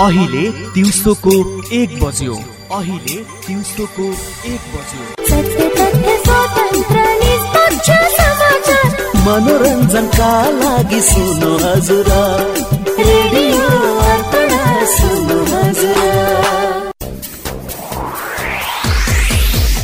अहिले दिउँसोको एक बज्यो। अहिले दिउँसोको एक बज्यो। मनोरञ्जनका लागि सुन्नु हजुर। रेडियो सुन्नु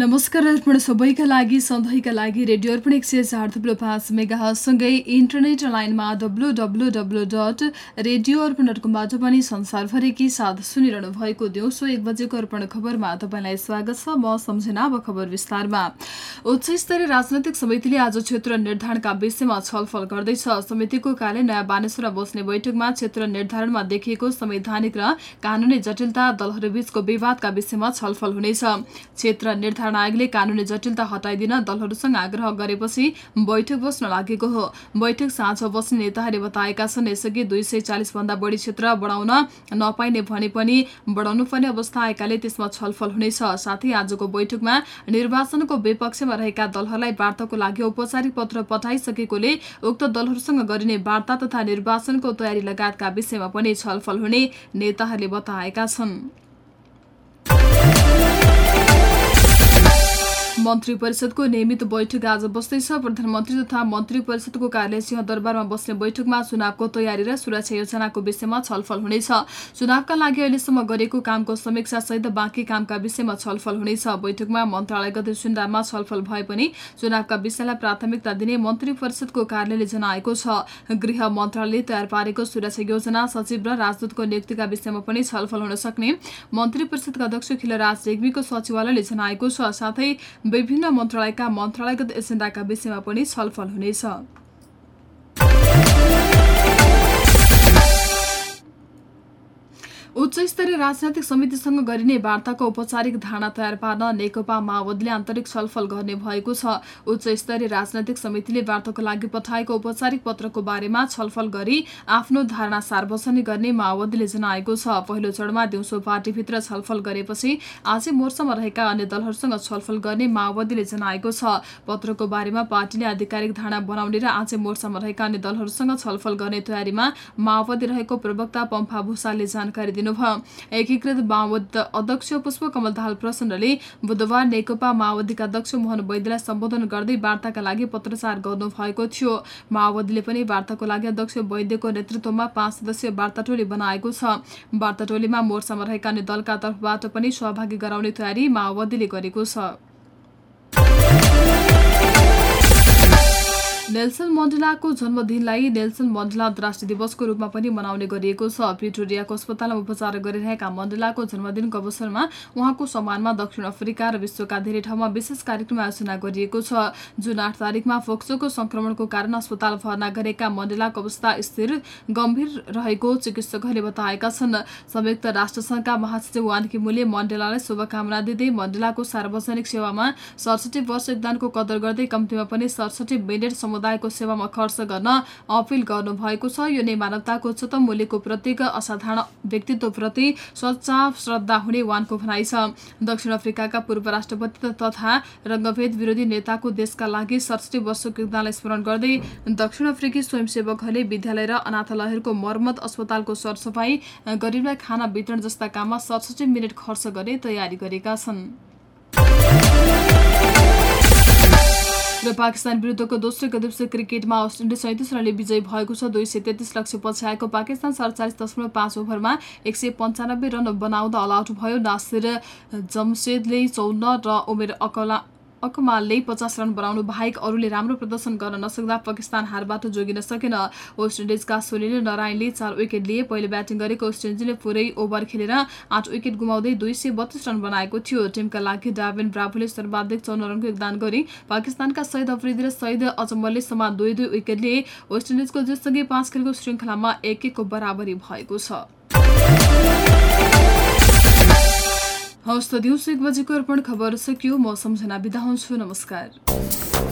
नमस्कार अर्पण सबैका लागि सधैँका लागि रेडियो अर्पण एक सय चार थुप्रो पाँच मेगासँगै इन्टरनेट लाइनमा W W W dot radio Arpan कमबाट पनि संसारभरिकै साथ सुनिरहनु भएको दिउँसो एक बजेको अर्पण खबरमा तपाईँलाई स्वागत छ। म सम्झना अब खबर विस्तारमा। उच्च स्तरीय राजनैतिक समितिले आज क्षेत्र निर्धारणका विषयमा छलफल गर्दैछ। समितिको कार्य नयाँ बानेश्वरमा बस्ने बैठकमा क्षेत्र निर्धारणमा देखिएको संवैधानिक र कानूनी जटिलता दलहरूबीचको विवादका विषयमा छलफल हुनेछ। क्षेत्र निर्धारण आयोगले कानूनी जटिलता हटाइदिन दलहरूसँग आग्रह गरेपछि बैठक बस्न लागेको हो। बैठक साँझ बस्ने नेताहरूले बताएका छन् यसअघि दुई सय चालिस भन्दा बढी क्षेत्र बढाउन नपाइने भने पनि बढाउनु पर्ने अवस्था आएकाले त्यसमा छलफल हुनेछ। साथै आजको बैठकमा निर्वाचनको विपक्षमा रहेका दलहरूलाई वार्ताको लागि औपचारिक पत्र पठाइसकेकोले उक्त दलहरूसँग गरिने वार्ता तथा निर्वाचनको तयारी लगायतका विषयमा पनि छलफल हुने नेताहरूले बताएका छन्। मन्त्री परिषदको नियमित बैठक आज बस्दैछ। प्रधानमन्त्री तथा मन्त्री परिषदको कार्यालय सिंहदरबारमा बस्ने बैठकमा चुनावको तयारी र सुरक्षा योजनाको विषयमा छलफल हुनेछ। चुनावका लागि अहिलेसम्म गरेको कामको समीक्षा सहित बाँकी कामका विषयमा छलफल हुनेछ। बैठकमा मन्त्रालयगत एजेन्डामा छलफल भए पनि चुनावका विषयलाई प्राथमिकता दिने मन्त्री परिषदको कार्यालयले जनाएको छ। गृह मन्त्रालयले तयार पारेको सुरक्षा योजना सचिव र राजदूतको नियुक्तिका विषयमा पनि छलफल हुन सक्ने मन्त्री परिषदका अध्यक्ष खिलराज रेग्मीको सचिवालयले जनाएको छ। साथै विभिन्न मन्त्रालयका मन्त्रालयगत एजेन्डाका विषयमा पनि छलफल हुनेछ। उच्च स्तरीय राजनैतिक समितिसँग गरिने वार्ताको औपचारिक धारणा तयार पार्न नेकपा माओवादीले आन्तरिक छलफल गर्ने भएको छ। उच्च स्तरीय राजनैतिक समितिले वार्ताको लागि पठाएको औपचारिक पत्रको बारेमा छलफल गरी आफ्नो धारणा सार्वजनिक गर्ने माओवादीले जनाएको छ। पहिलो चरणमा दिउँसो पार्टीभित्र छलफल गरेपछि आजै मोर्चामा रहेका अन्य दलहरूसँग छलफल गर्ने माओवादीले जनाएको छ। पत्रको बारेमा पार्टीले आधिकारिक धारणा बनाउने र आजै मोर्चामा रहेका अन्य दलहरूसँग छलफल गर्ने तयारीमा माओवादी रहेको प्रवक्ता पम्फा भूषालले जानकारी दिनुभयो। एकीकृत माओवादी अध्यक्ष पुष्पकमल दाहाल प्रचण्डले बुधबार नेकपा माओवादीका अध्यक्ष मोहन वैद्यलाई सम्बोधन गर्दै वार्ताका लागि पत्रचार गर्नु भएको थियो। माओवादीले पनि वार्ताको लागि अध्यक्ष वैद्यको नेतृत्वमा पाँच सदस्यीय वार्ता टोली बनाएको छ। वार्ता टोलीमा मोर्चामा रहेका अन्य दलका तर्फबाट पनि सहभागी गराउने तयारी माओवादीले गरेको छ। नेल्सन मण्डेलाको जन्मदिनलाई नेल्सन मण्डेला अन्तर्राष्ट्रिय दिवसको रूपमा पनि मनाउने गरिएको छ। प्रिटोरियाको अस्पतालमा उपचार गरिरहेका मण्डेलाको जन्मदिनको अवसरमा उहाँको सम्मानमा दक्षिण अफ्रिका र विश्वका धेरै ठाउँमा विशेष कार्यक्रम आयोजना गरिएको छ। जुन आठ तारिकमा फोक्सोको संक्रमणको कारण अस्पताल भर्ना गरेका मण्डेलाको अवस्था स्थिर गम्भीर रहेको चिकित्सकहरूले बताएका छन्। संयुक्त राष्ट्रसंघका महासचिव वान किमुले मण्डेलालाई शुभकामना दिँदै मण्डेलाको सार्वजनिक सेवामा सडसठी वर्ष योगदानको कदर गर्दै कम्तीमा पनि सडसठी मिनट समुदायको सेवामा खर्च गर्न अपिल गर्नुभएको छ। यो नै मानवताको उच्चतम मूल्यको प्रत्येक असाधारण व्यक्तित्वप्रति सच्चा श्रद्धा हुने वानको भनाइ छ। दक्षिण अफ्रिकाका पूर्व राष्ट्रपति तथा रङ्गभेद विरोधी नेताको देशका लागि सडसठी वर्षको योगदानलाई स्मरण गर्दै दक्षिण अफ्रिकी स्वयंसेवकहरूले विद्यालय र अनाथालयहरूको मर्मत अस्पतालको सरसफाई गरिबलाई खाना वितरण जस्ता काममा सडसठी मिनट खर्च गर्ने तयारी गरेका छन्। पाकिस्तान विरुद्धको दोस्रो एकदिवसीय क्रिकेटमा वेस्ट इन्डिज सैतिस रनले विजयी भएको छ। दुई सय तेत्तिस लक्ष्य पछ्याएको पाकिस्तान सडचालिस दशमलव पाँच ओभरमा एक सय पन्चानब्बे रन बनाउँदा अलआउट भयो। नासिर जमसेदले चौन्न र उमेर अकला अकमालले पचास रन बनाउनु बाहेक अरूले राम्रो प्रदर्शन गर्न नसक्दा पाकिस्तान हारबाट जोगिन सकेन। वेस्ट इन्डिजका सुनिल नारायणले चार विकेट लिए पहिले ब्याटिङ गरेको वेस्ट इन्डिजले पुरै ओभर खेलेर आठ विकेट गुमाउँदै दुई सय बत्तीस रन बनाएको थियो। टिमका लागि डाभेन ब्राभोले सर्वाधिक चौन रनको योगदान गरे पाकिस्तानका सहिद अफ्रिदी र सहिद अजमलले समान दुई दुई विकेट लिए। वेस्ट इन्डिजको जितसँगै पाँच खेलको श्रृङ्खलामा एक एकको बराबरी भएको छ। हवस् त दिउँसो एक बजेको अर्पण खबर सकियो। म सम्झना बिदा हुन्छु। नमस्कार।